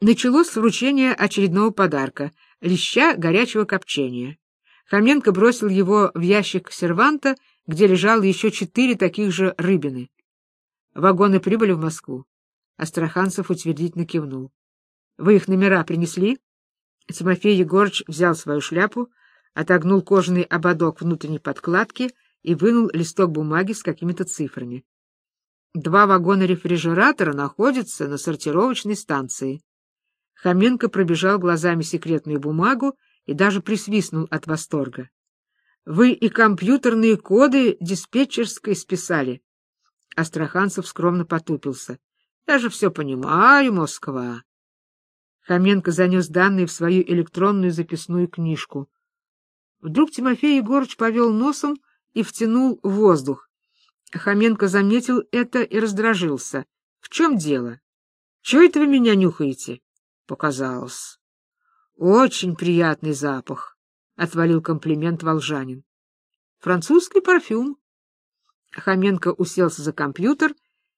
Началось с вручения очередного подарка — леща горячего копчения. Хоменко бросил его в ящик серванта, где лежало еще четыре таких же рыбины. Вагоны прибыли в Москву. Астраханцев утвердительно кивнул. — Вы их номера принесли? Тимофей Егорыч взял свою шляпу, отогнул кожаный ободок внутренней подкладки и вынул листок бумаги с какими-то цифрами. Два вагона рефрижератора находятся на сортировочной станции. Хоменко пробежал глазами секретную бумагу и даже присвистнул от восторга. — Вы и компьютерные коды диспетчерской списали. Астраханцев скромно потупился. — Я же все понимаю, Москва. Хоменко занес данные в свою электронную записную книжку. Вдруг Тимофей Егорыч повел носом и втянул воздух. Хоменко заметил это и раздражился. — В чем дело? Чего это вы меня нюхаете? Показалось. Очень приятный запах, — отвалил комплимент волжанин. Французский парфюм. Хоменко уселся за компьютер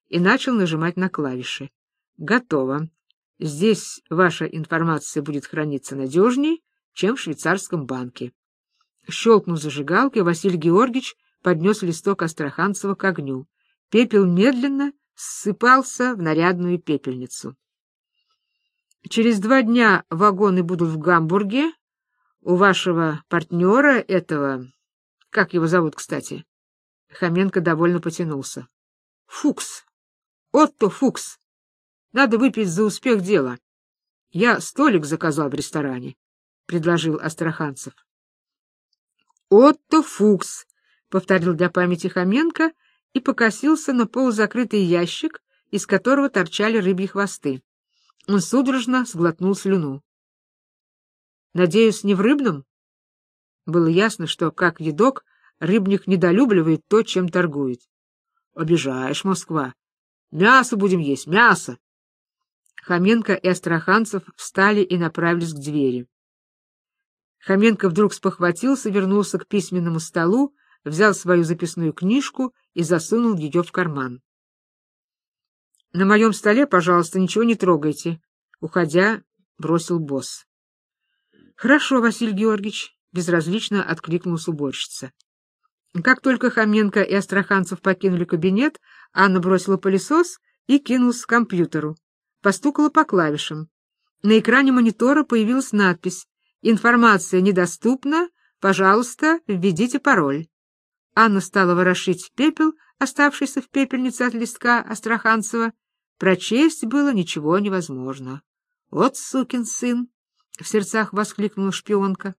и начал нажимать на клавиши. Готово. Здесь ваша информация будет храниться надежней, чем в швейцарском банке. Щелкнув зажигалкой, Василий Георгиевич поднес листок Астраханцева к огню. Пепел медленно ссыпался в нарядную пепельницу. Через два дня вагоны будут в Гамбурге. У вашего партнера этого... Как его зовут, кстати? Хоменко довольно потянулся. Фукс. Отто Фукс. Надо выпить за успех дела. Я столик заказал в ресторане, — предложил Астраханцев. Отто Фукс, — повторил для памяти Хоменко и покосился на полузакрытый ящик, из которого торчали рыбьи хвосты. Он судорожно сглотнул слюну. «Надеюсь, не в рыбном?» Было ясно, что, как едок, рыбник недолюбливает то, чем торгует. «Обижаешь, Москва! Мясо будем есть, мясо!» Хоменко и Астраханцев встали и направились к двери. Хоменко вдруг спохватился, вернулся к письменному столу, взял свою записную книжку и засунул ее в карман. — На моем столе, пожалуйста, ничего не трогайте, — уходя, бросил босс. — Хорошо, Василий Георгиевич, — безразлично откликнулась уборщица. Как только Хоменко и Астраханцев покинули кабинет, Анна бросила пылесос и кинулась к компьютеру. Постукала по клавишам. На экране монитора появилась надпись «Информация недоступна. Пожалуйста, введите пароль». Анна стала ворошить пепел, оставшийся в пепельнице от листка Астраханцева, Прочесть было ничего невозможно. «Вот сукин сын!» — в сердцах воскликнула шпионка.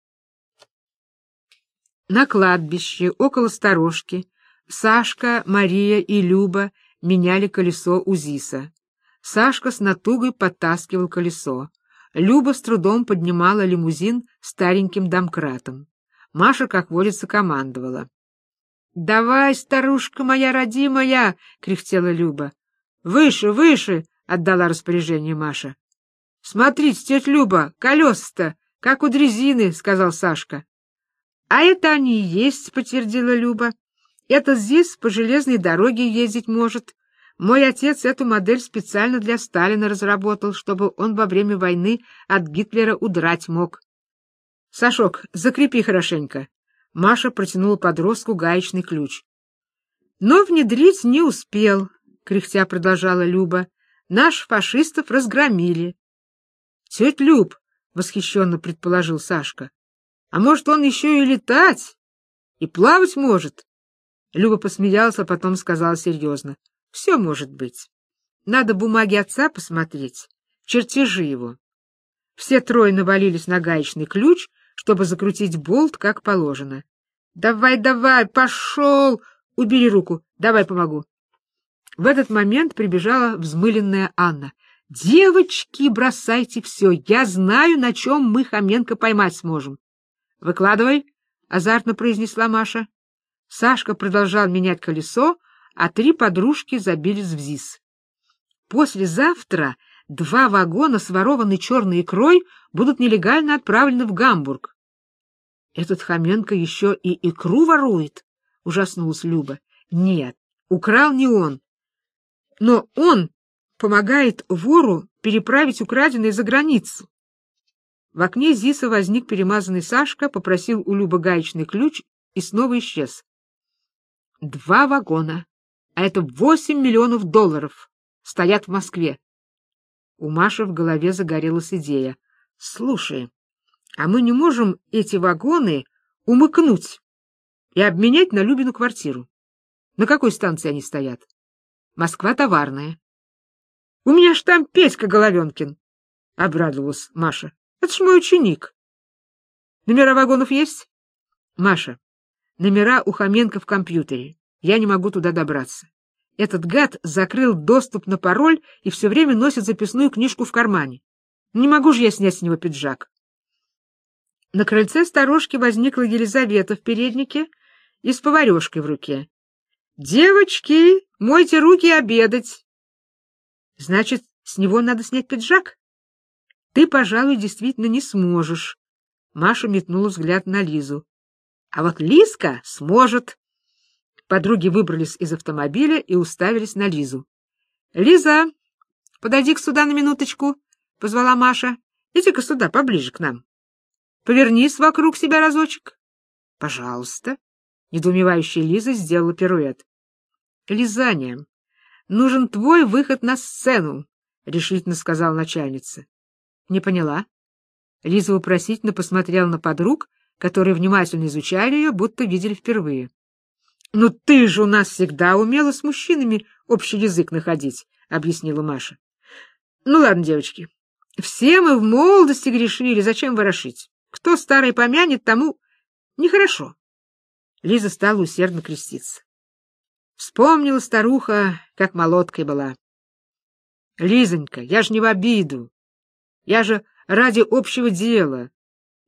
На кладбище, около сторожки, Сашка, Мария и Люба меняли колесо у ЗИСа. Сашка с натугой подтаскивал колесо. Люба с трудом поднимала лимузин стареньким домкратом. Маша, как водится, командовала. — Давай, старушка моя родимая! — кряхтела Люба. Выше, выше! — отдала распоряжение Маша. — Смотрите, тетя Люба, колеса-то, как у дрезины, — сказал Сашка. — А это они и есть, — подтвердила Люба. — Это здесь по железной дороге ездить может. Мой отец эту модель специально для Сталина разработал, чтобы он во время войны от Гитлера удрать мог. — Сашок, закрепи хорошенько. Маша протянула подростку гаечный ключ. Но внедрить не успел. — кряхтя продолжала Люба, — наш фашистов разгромили. — Тетя Люб, — восхищенно предположил Сашка, — а может, он еще и летать? И плавать может? Люба посмеялась, а потом сказала серьезно. — Все может быть. Надо бумаги отца посмотреть, чертежи его. Все трое навалились на гаечный ключ, чтобы закрутить болт как положено. — Давай, давай, пошел! Убери руку, давай помогу. В этот момент прибежала взмыленная Анна. «Девочки, бросайте все! Я знаю, на чем мы Хоменко поймать сможем!» «Выкладывай!» — азартно произнесла Маша. Сашка продолжал менять колесо, а три подружки забились в ЗИС. «Послезавтра два вагона с ворованной черной икрой будут нелегально отправлены в Гамбург». «Этот Хоменко еще и икру ворует?» — ужаснулась Люба. «Нет, украл не он, но он помогает вору переправить украденное за границу. В окне ЗИСа возник перемазанный Сашка, попросил у Любы гаечный ключ и снова исчез. Два вагона, а это восемь миллионов долларов, стоят в Москве. У Маши в голове загорелась идея. Слушай, а мы не можем эти вагоны умыкнуть и обменять на Любину квартиру? На какой станции они стоят? Москва товарная. — У меня ж там Петька Головенкин, — обрадовалась Маша. — Это ж мой ученик. — Номера вагонов есть? — Маша, номера у Хоменко в компьютере. Я не могу туда добраться. Этот гад закрыл доступ на пароль и все время носит записную книжку в кармане. Не могу же я снять с него пиджак. На крыльце сторожки возникла Елизавета в переднике и с поварешкой в руке. — Девочки, мойте руки обедать. — Значит, с него надо снять пиджак? — Ты, пожалуй, действительно не сможешь. Маша метнула взгляд на Лизу. — А вот Лизка сможет. Подруги выбрались из автомобиля и уставились на Лизу. — Лиза, подойди-ка сюда на минуточку, — позвала Маша. — Иди-ка сюда, поближе к нам. Повернись вокруг себя разочек. — Пожалуйста. Недоумевающая Лиза сделала пируэт. — Лизаня, нужен твой выход на сцену, — решительно сказала начальница. — Не поняла. Лиза вопросительно посмотрела на подруг, которые внимательно изучали ее, будто видели впервые. — Ну ты же у нас всегда умела с мужчинами общий язык находить, — объяснила Маша. — Ну ладно, девочки, все мы в молодости грешили, зачем ворошить? Кто старый помянет, тому нехорошо. Лиза стала усердно креститься. Вспомнила старуха, как молоткой была. — Лизонька, я ж не в обиду. Я же ради общего дела.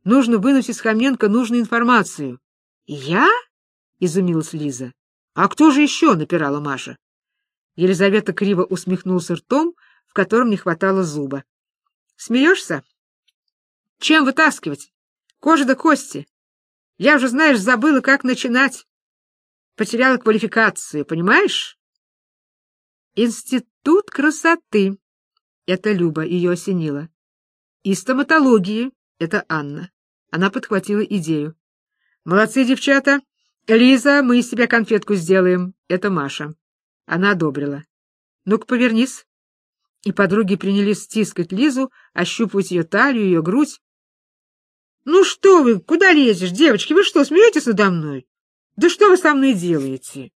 Нужно вынуть из Хоменко нужную информацию. — Я? изумилась Лиза. А кто же еще? напирала Маша. Елизавета криво усмехнулся ртом, в котором не хватало зуба. Смеешься? Чем вытаскивать? Кожа да кости. Я уже, знаешь, забыла, как начинать. Потеряла квалификацию, понимаешь? Институт красоты. Это Люба, ее осенило. И стоматологии. Это Анна. Она подхватила идею. Молодцы, девчата. Лиза, мы из себя конфетку сделаем. Это Маша. Она одобрила. Ну-ка, повернись. И подруги принялись стискать Лизу, ощупывать ее талию, ее грудь. — Ну что вы, куда лезешь, девочки? Вы что, смеетесь надо мной? Да что вы со мной делаете?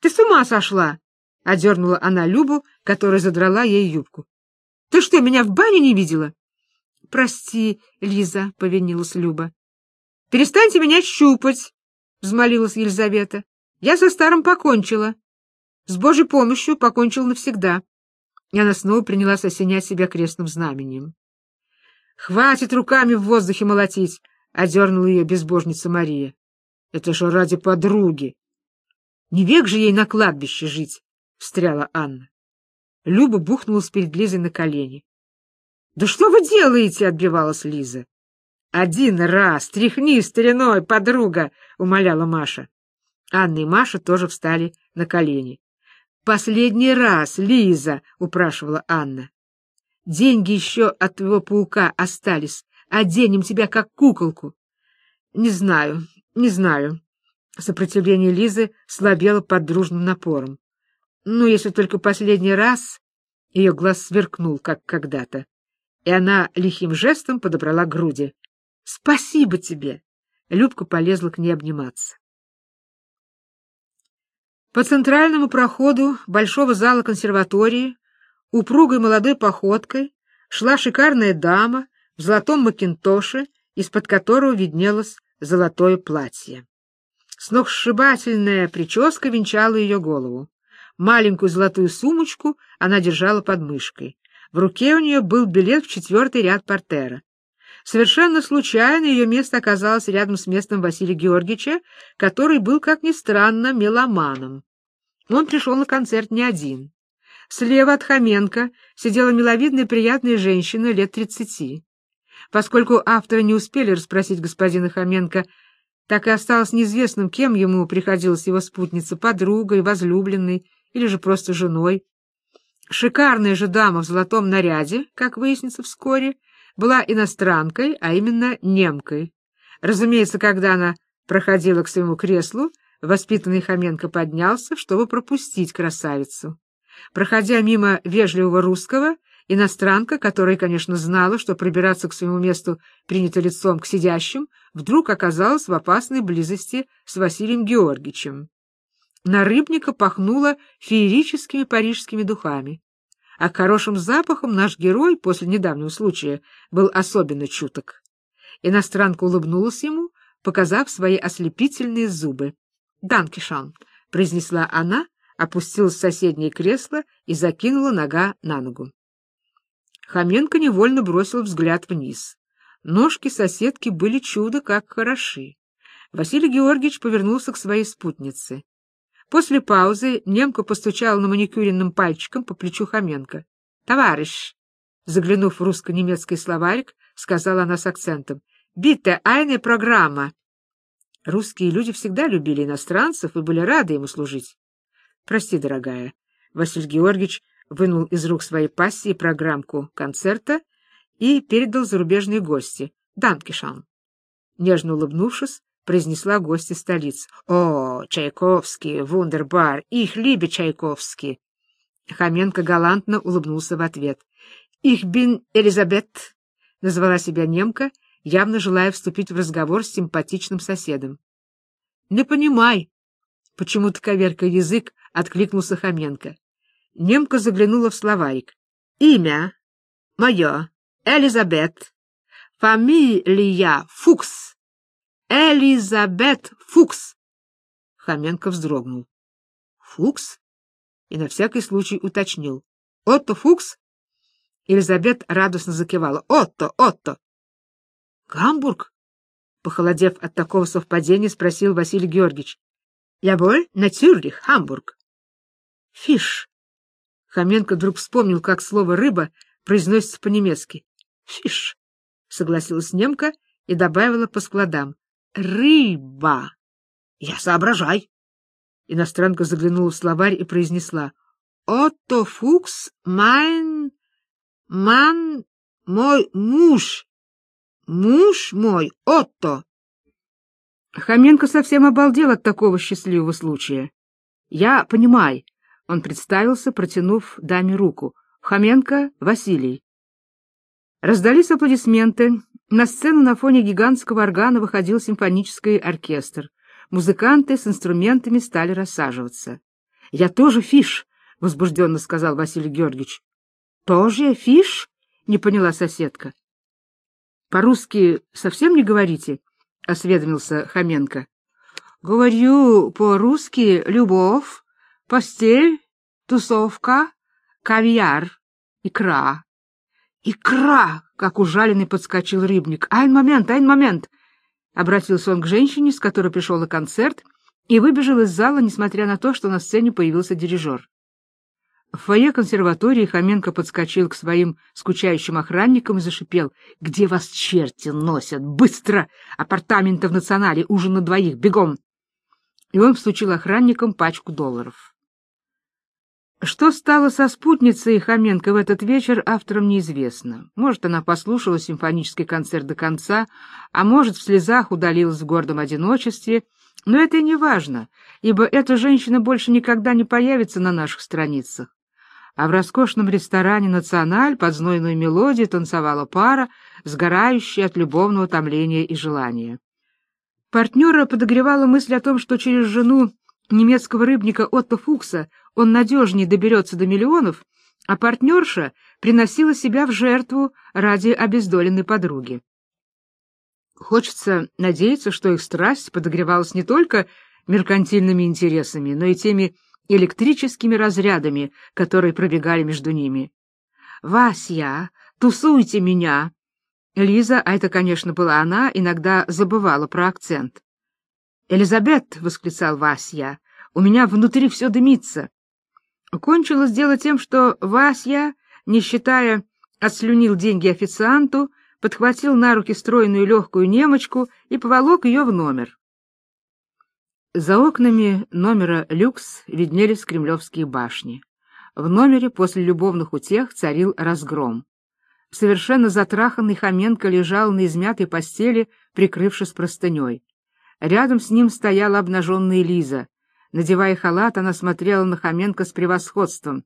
Ты с ума сошла? — одернула она Любу, которая задрала ей юбку. — Ты что, меня в бане не видела? — Прости, Лиза, — повинилась Люба. — Перестаньте меня щупать, — взмолилась Елизавета. — Я со старым покончила. С Божьей помощью покончил навсегда. И она снова принялась осенять себя крестным знаменем. — Хватит руками в воздухе молотить! — одернула ее безбожница Мария. — Это же ради подруги! — Не век же ей на кладбище жить! — встряла Анна. Люба бухнулась перед Лизой на колени. — Да что вы делаете? — отбивалась Лиза. Один раз, тряхни стариной, подруга, умоляла Маша. Анна и Маша тоже встали на колени. Последний раз, Лиза, упрашивала Анна. Деньги еще от твоего паука остались. Оденем тебя как куколку. Не знаю, не знаю. Сопротивление Лизы слабело под дружным напором. Ну, если только последний раз... Ее глаз сверкнул, как когда-то, и она лихим жестом подобрала груди. Спасибо тебе! Любка полезла к ней обниматься. По центральному проходу большого зала консерватории упругой молодой походкой шла шикарная дама в золотом макинтоше, из-под которого виднелось золотое платье. Сногсшибательная прическа венчала ее голову. Маленькую золотую сумочку она держала под мышкой. В руке у нее был билет в четвертый ряд портера. Совершенно случайно ее место оказалось рядом с местом Василия Георгиевича, который был, как ни странно, меломаном. Он пришел на концерт не один. Слева от Хоменко сидела миловидная приятная женщина лет тридцати. Поскольку авторы не успели расспросить господина Хоменко, так и осталось неизвестным, кем ему приходилась его спутница, подругой, возлюбленной или же просто женой. Шикарная же дама в золотом наряде, как выяснится вскоре, была иностранкой, а именно немкой. Разумеется, когда она проходила к своему креслу, воспитанный Хоменко поднялся, чтобы пропустить красавицу. Проходя мимо вежливого русского, иностранка, которая, конечно, знала, что пробираться к своему месту принято лицом к сидящим, вдруг оказалась в опасной близости с Василием Георгиевичем. На рыбника пахнуло феерическими парижскими духами. А к хорошим запахам наш герой после недавнего случая был особенно чуток. Иностранка улыбнулась ему, показав свои ослепительные зубы. «Данкишан», — произнесла она, опустилась в соседнее кресло и закинула нога на ногу. Хоменко невольно бросил взгляд вниз. Ножки соседки были чудо как хороши. Василий Георгиевич повернулся к своей спутнице. После паузы немка постучала на маникюренным пальчиком по плечу Хоменко. — Товарищ! — заглянув в русско-немецкий словарик, сказала она с акцентом. — Битте айне программа! Русские люди всегда любили иностранцев и были рады ему служить. — Прости, дорогая. Василий Георгиевич вынул из рук своей пассии программку концерта и передал зарубежные гости. — Данкишан! Нежно улыбнувшись, произнесла гостья столиц. «О, Чайковский, вундербар, их либе Чайковский!» Хоменко галантно улыбнулся в ответ. «Их бин Элизабет!» — назвала себя немка, явно желая вступить в разговор с симпатичным соседом. «Не понимай!» — почему-то коверка язык откликнулся Хоменко. Немка заглянула в словарик. «Имя мое Элизабет, фамилия Фукс». Элизабет Фукс. Хоменко вздрогнул. Фукс? И на всякий случай уточнил. Отто Фукс? Элизабет радостно закивала. Отто, Отто. Гамбург? Похолодев от такого совпадения, спросил Василий Георгиевич. Jawohl, natürlich, Hamburg. Фиш. Хоменко вдруг вспомнил, как слово «рыба» произносится по-немецки. Фиш, согласилась немка и добавила по складам рыба. Я соображай. Иностранка заглянула в словарь и произнесла. Отто Фукс, майн, ман, мой муж. Муж мой, Отто. Хоменко совсем обалдел от такого счастливого случая. Я понимаю. Он представился, протянув даме руку. Хоменко Василий. Раздались аплодисменты. На сцену на фоне гигантского органа выходил симфонический оркестр. Музыканты с инструментами стали рассаживаться. — Я тоже fish, — возбужденно сказал Василий Георгиевич. — Тоже fish? — не поняла соседка. — По-русски совсем не говорите? — осведомился Хоменко. — Говорю по-русски любовь, постель, тусовка, caviar, икра. «Икра!» — как ужаленный подскочил рыбник. «Ein Moment, ein Moment!» Обратился он к женщине, с которой пришел на концерт, и выбежал из зала, несмотря на то, что на сцене появился дирижер. В фойе консерватории Хоменко подскочил к своим скучающим охранникам и зашипел. «Где вас черти носят? Быстро! Апартаменты в национале, ужин на двоих, бегом!» И он всучил охранникам пачку долларов. Что стало со спутницей Хоменко в этот вечер, авторам неизвестно. Может, она послушала симфонический концерт до конца, а может, в слезах удалилась в гордом одиночестве, но это и не важно, ибо эта женщина больше никогда не появится на наших страницах. А в роскошном ресторане «Националь» под знойную мелодию танцевала пара, сгорающая от любовного томления и желания. Партнера подогревала мысль о том, что через жену немецкого рыбника Отто Фукса он надежнее доберется до миллионов, а партнерша приносила себя в жертву ради обездоленной подруги. Хочется надеяться, что их страсть подогревалась не только меркантильными интересами, но и теми электрическими разрядами, которые пробегали между ними. «Вася, тусуйте меня!» Лиза, а это, конечно, была она, иногда забывала про акцент. «Элизабет!» — восклицал Вася. «У меня внутри все дымится!» Кончилось дело тем, что Вася, не считая, отслюнил деньги официанту, подхватил на руки стройную легкую немочку и поволок ее в номер. За окнами номера «Люкс» виднелись кремлевские башни. В номере после любовных утех царил разгром. Совершенно затраханный Хоменко лежал на измятой постели, прикрывшись простыней. Рядом с ним стояла обнаженная Лиза. Надевая халат, она смотрела на Хоменко с превосходством.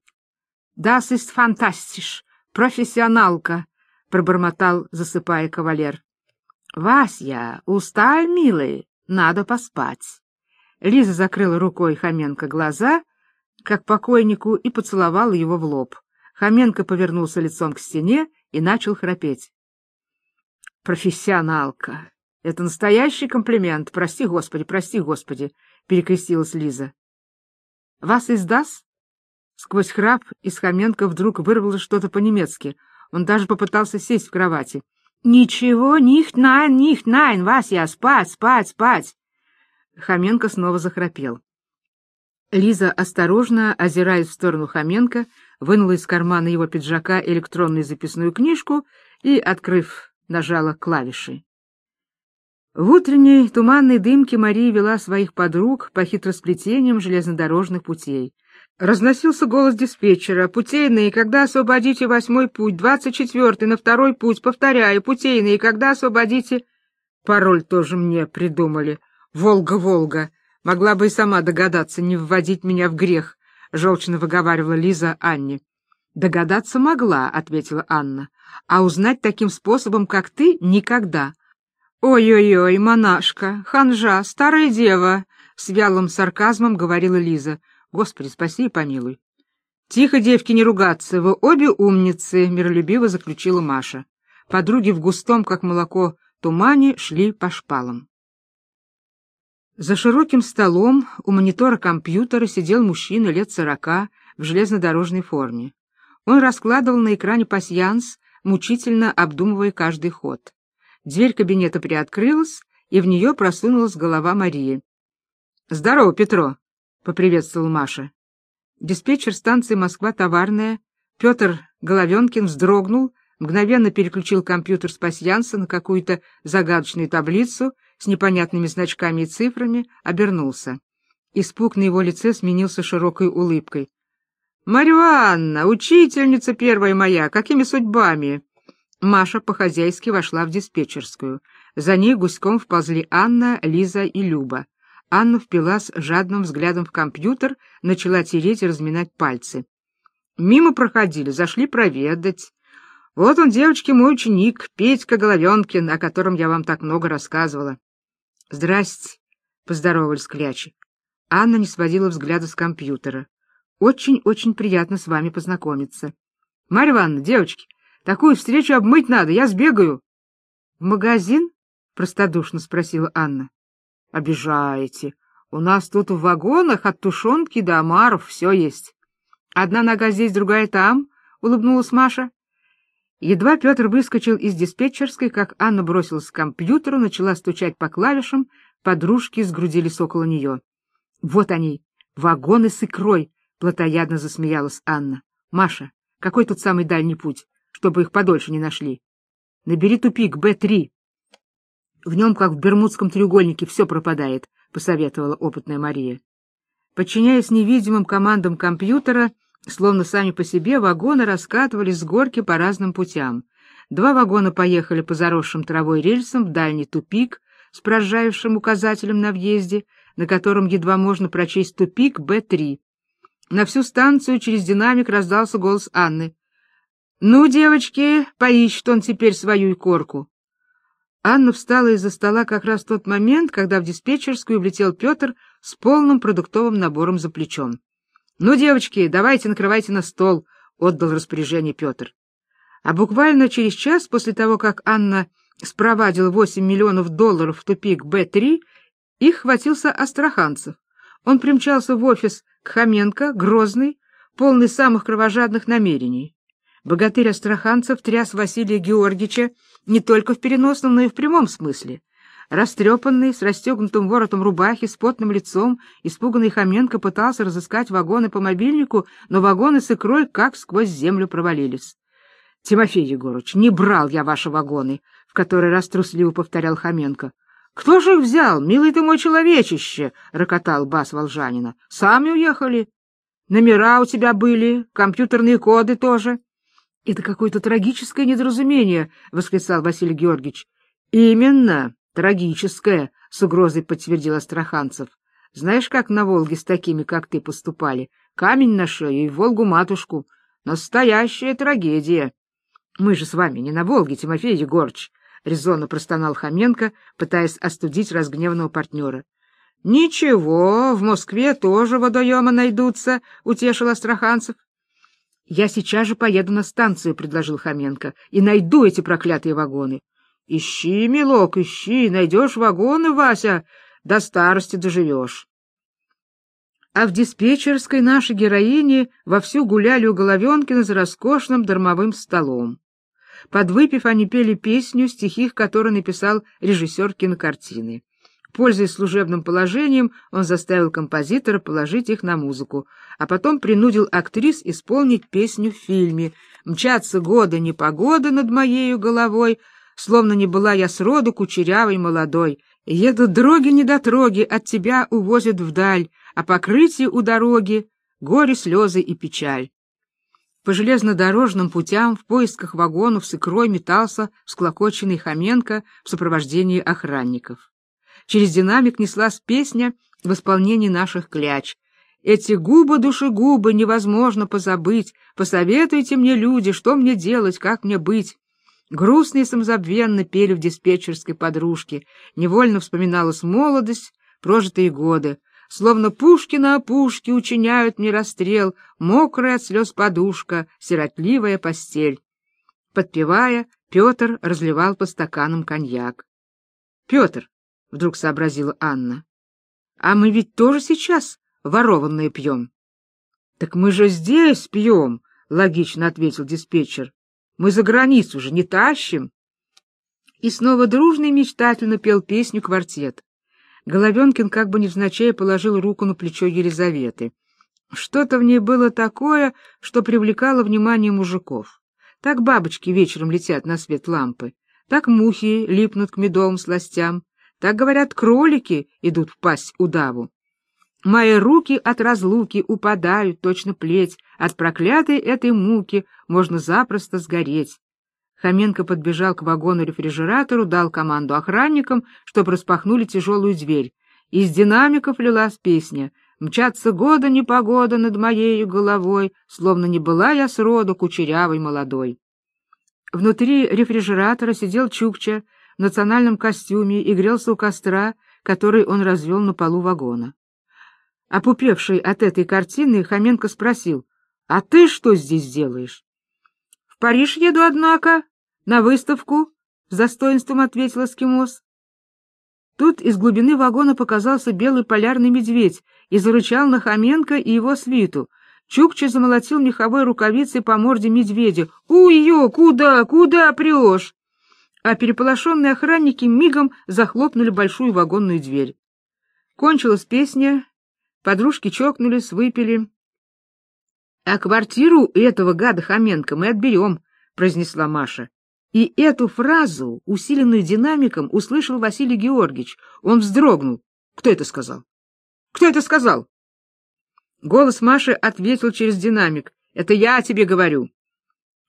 «Das ist fantastisch! Профессионалка!» — пробормотал, засыпая кавалер. «Вася, усталь, милый, надо поспать». Лиза закрыла рукой Хоменко глаза, как покойнику, и поцеловала его в лоб. Хоменко повернулся лицом к стене и начал храпеть. «Профессионалка! Это настоящий комплимент! Прости, Господи, прости, Господи!» — перекрестилась Лиза. «Вас издаст?» Сквозь храп из Хоменко вдруг вырвалось что-то по-немецки. Он даже попытался сесть в кровати. «Ничего, нихт найн, нихт найн, Вася, спать, спать, спать!» Хоменко снова захрапел. Лиза, осторожно, озираясь в сторону Хоменко, вынула из кармана его пиджака электронную записную книжку и, открыв, нажала клавиши. В утренней туманной дымке Мария вела своих подруг по хитросплетениям железнодорожных путей. Разносился голос диспетчера. «Путейные, когда освободите восьмой путь? Двадцать четвертый, на второй путь. Повторяю, путейные, когда освободите...» Пароль тоже мне придумали. «Волга-Волга». Могла бы и сама догадаться, не вводить меня в грех, — желчно выговаривала Лиза Анне. «Догадаться могла», — ответила Анна. «А узнать таким способом, как ты, никогда». «Ой-ой-ой, монашка, ханжа, старая дева», — с вялым сарказмом говорила Лиза. Господи, спаси и помилуй. Тихо, девки, не ругаться, вы обе умницы, миролюбиво заключила Маша. Подруги в густом, как молоко, тумане шли по шпалам. За широким столом у монитора компьютера сидел мужчина лет сорока в железнодорожной форме. Он раскладывал на экране пасьянс, мучительно обдумывая каждый ход. Дверь кабинета приоткрылась, и в нее просунулась голова Марии. «Здорово, Петро!» — поприветствовал Маша. Диспетчер станции «Москва-Товарная» Петр Головенкин вздрогнул, мгновенно переключил компьютер с пасьянса на какую-то загадочную таблицу с непонятными значками и цифрами, обернулся. Испуг на его лице сменился широкой улыбкой. — Марья Анна, учительница первая моя, какими судьбами? Маша по-хозяйски вошла в диспетчерскую. За ней гуськом вползли Анна, Лиза и Люба. Анна впилась жадным взглядом в компьютер, начала тереть и разминать пальцы. Мимо проходили, зашли проведать. Вот он, девочки, мой ученик, Петька Головенкин, о котором я вам так много рассказывала. — Здрасте, — поздоровались клячи. Анна не сводила взгляда с компьютера. — Очень-очень приятно с вами познакомиться. — Марья Ивановна, девочки, такую встречу обмыть надо, я сбегаю. — В магазин? — простодушно спросила Анна. Обижаете. У нас тут в вагонах от тушенки до омаров все есть. Одна нога здесь, другая там, — улыбнулась Маша. Едва Петр выскочил из диспетчерской, как Анна бросилась к компьютеру, начала стучать по клавишам, подружки сгрудились около нее. — Вот они, вагоны с икрой! — плотоядно засмеялась Анна. — Маша, какой тут самый дальний путь, чтобы их подольше не нашли? Набери тупик Б-3. В нем, как в Бермудском треугольнике, все пропадает, — посоветовала опытная Мария. Подчиняясь невидимым командам компьютера, словно сами по себе, вагоны раскатывались с горки по разным путям. Два вагона поехали по заросшим травой рельсам в дальний тупик с прожаявшим указателем на въезде, на котором едва можно прочесть тупик Б-3. На всю станцию через динамик раздался голос Анны. — Ну, девочки, поищет он теперь свою икорку. Анна встала из-за стола как раз в тот момент, когда в диспетчерскую влетел Петр с полным продуктовым набором за плечом. — Ну, девочки, давайте накрывайте на стол, — отдал распоряжение Петр. А буквально через час после того, как Анна спровадила 8 миллионов долларов в тупик Б-3, их хватился Астраханцев. Он примчался в офис к Хоменко, грозный, полный самых кровожадных намерений. Богатырь Астраханцев тряс Василия Георгиевича не только в переносном, но и в прямом смысле. Растрепанный, с расстегнутым воротом рубахи, с потным лицом, испуганный Хоменко пытался разыскать вагоны по мобильнику, но вагоны с икрой как сквозь землю провалились. — Тимофей Егорович, не брал я ваши вагоны, — в который раз трусливо повторял Хоменко. — Кто же их взял, милый ты мой человечище? — рокотал бас Волжанина. — Сами уехали. — Номера у тебя были, компьютерные коды тоже. — Это какое-то трагическое недоразумение, — восклицал Василий Георгиевич. — Именно, трагическое, — с угрозой подтвердил Астраханцев. — Знаешь, как на Волге с такими, как ты, поступали? Камень на шею и Волгу-матушку. Настоящая трагедия. — Мы же с вами не на Волге, Тимофей Егорыч, — резонно простонал Хоменко, пытаясь остудить разгневанного партнера. — Ничего, в Москве тоже водоемы найдутся, — утешил Астраханцев. — Я сейчас же поеду на станцию, — предложил Хоменко, — и найду эти проклятые вагоны. — Ищи, милок, ищи, найдешь вагоны, Вася, до старости доживешь. А в диспетчерской наши героини вовсю гуляли у Головенкина за роскошным дармовым столом. Подвыпив, они пели песню, стихи которой написал режиссер кинокартины. Пользуясь служебным положением, он заставил композитора положить их на музыку, а потом принудил актрис исполнить песню в фильме «Мчатся годы непогоды над моею головой», словно не была я сроду кучерявой молодой. Едут дроги-недотроги, от тебя увозят вдаль, а покрытие у дороги — горе, слезы и печаль. По железнодорожным путям в поисках вагонов с икрой метался всклокоченный Хоменко в сопровождении охранников. Через динамик неслась песня в исполнении наших кляч. «Эти губы душегубы невозможно позабыть. Посоветуйте мне, люди, что мне делать, как мне быть?» Грустно и самозабвенно пели в диспетчерской подружке. Невольно вспоминалась молодость, прожитые годы. Словно пушки на опушке учиняют мне расстрел, мокрая от слез подушка, сиротливая постель. Подпевая, Петр разливал по стаканам коньяк. — Петр, — вдруг сообразила Анна. — А мы ведь тоже сейчас ворованные пьем. — Так мы же здесь пьем, — логично ответил диспетчер. — Мы за границу же не тащим. И снова дружно и мечтательно пел песню квартет. Головенкин как бы невзначай положил руку на плечо Елизаветы. Что-то в ней было такое, что привлекало внимание мужиков. Так бабочки вечером летят на свет лампы, так мухи липнут к медовым сластям, так, говорят, кролики идут в пасть удаву. Мои руки от разлуки упадают, точно плеть, от проклятой этой муки можно запросто сгореть. Хоменко подбежал к вагону-рефрижератору, дал команду охранникам, чтобы распахнули тяжелую дверь. Из динамиков лилась песня «Мчатся года непогода над моей головой, словно не была я сроду кучерявой молодой». Внутри рефрижератора сидел Чукча, национальном костюме и грелся у костра, который он развел на полу вагона. Опупевший от этой картины, Хоменко спросил, «А ты что здесь делаешь?» «В Париж еду, однако, на выставку», — с достоинством ответил эскимос. Тут из глубины вагона показался белый полярный медведь и зарычал на Хоменко и его свиту. Чукча замолотил меховой рукавицей по морде медведя. «Уй-ё, куда, куда прешь?» А переполошенные охранники мигом захлопнули большую вагонную дверь. Кончилась песня, подружки чокнулись, выпили. — А квартиру этого гада Хоменко мы отберем, — произнесла Маша. И эту фразу, усиленную динамиком, услышал Василий Георгиевич. Он вздрогнул. — Кто это сказал? — Кто это сказал? Голос Маши ответил через динамик. — Это я тебе говорю.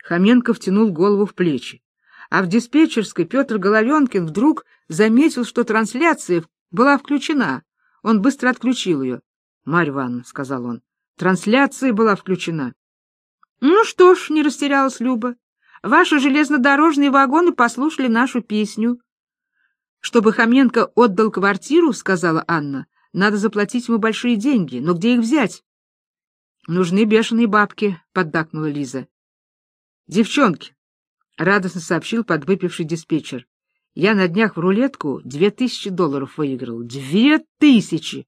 Хоменко втянул голову в плечи а в диспетчерской Петр Головенкин вдруг заметил, что трансляция была включена. Он быстро отключил ее. — Марья Ивановна, — сказал он, — трансляция была включена. — Ну что ж, — не растерялась Люба, — ваши железнодорожные вагоны послушали нашу песню. — Чтобы Хоменко отдал квартиру, — сказала Анна, — надо заплатить ему большие деньги, но где их взять? — Нужны бешеные бабки, — поддакнула Лиза. — Девчонки, — радостно сообщил подвыпивший диспетчер. «Я на днях в рулетку две тысячи долларов выиграл. Две тысячи!»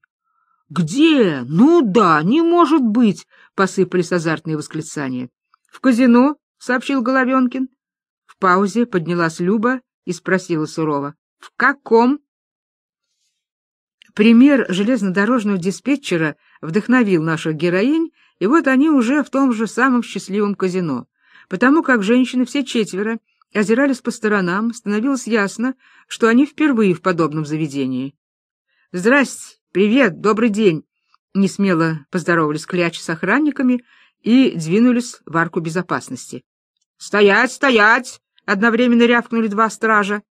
«Где? Ну да, не может быть!» — посыпались азартные восклицания. «В казино?» — сообщил Головенкин. В паузе поднялась Люба и спросила сурово. «В каком?» Пример железнодорожного диспетчера вдохновил наших героинь, и вот они уже в том же самом счастливом казино — Потому как женщины все четверо озирались по сторонам, становилось ясно, что они впервые в подобном заведении. «Здрасте! Привет! Добрый день!» Несмело поздоровались клячи с охранниками и двинулись в арку безопасности. «Стоять, стоять!» — одновременно рявкнули два стража,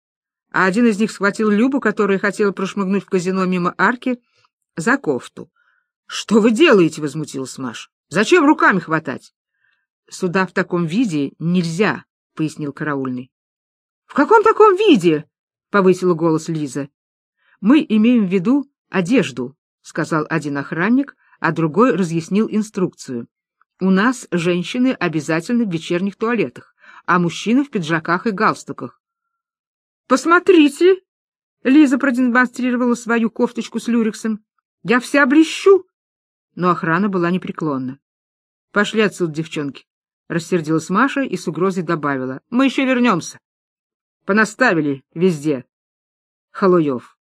а один из них схватил Любу, которая хотела прошмыгнуть в казино мимо арки, за кофту. «Что вы делаете?» — возмутилась Маш. «Зачем руками хватать?» «Сюда в таком виде нельзя», — пояснил караульный. «В каком таком виде?» — повысила голос Лиза. «Мы имеем в виду одежду», — сказал один охранник, а другой разъяснил инструкцию. У нас женщины обязательно в вечерних туалетах, а мужчины в пиджаках и галстуках. Посмотрите, Лиза продемонстрировала свою кофточку с люрексом. Я вся блещу. Но охрана была непреклонна. Пошли отсюда, девчонки, рассердилась Маша и с угрозой добавила: "Мы еще вернемся. Понаставили везде. Халуев.